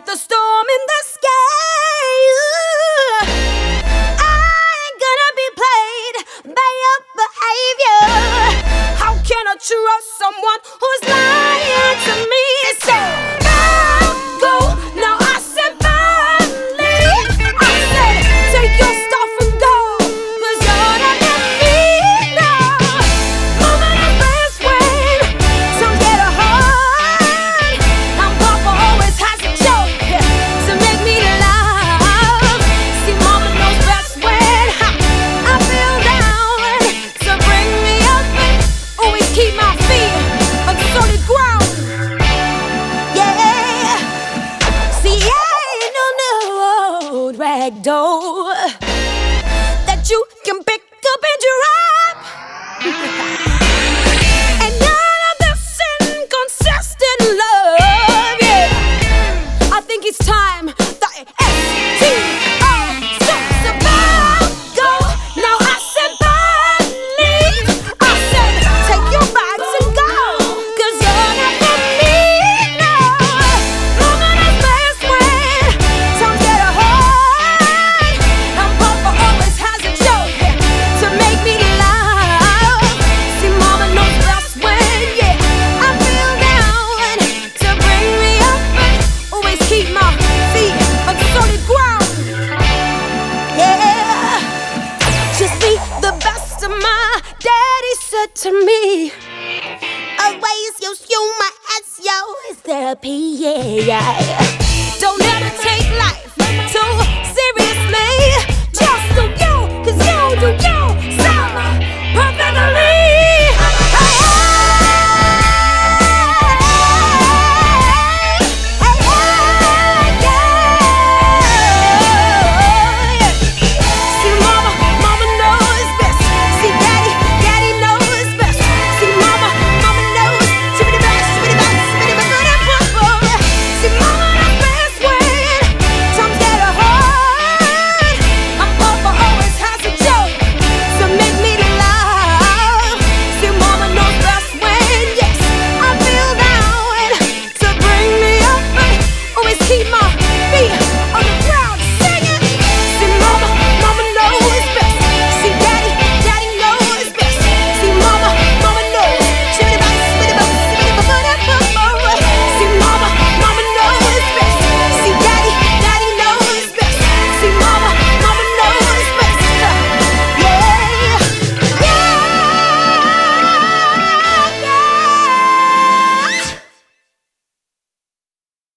like the storm in the sky. Ooh. I ain't gonna be played by your behavior. How can I trust someone who's lying to me? like dough that you can pick up and drop. to me. Oh, Always use humor as your therapy, yeah. yeah.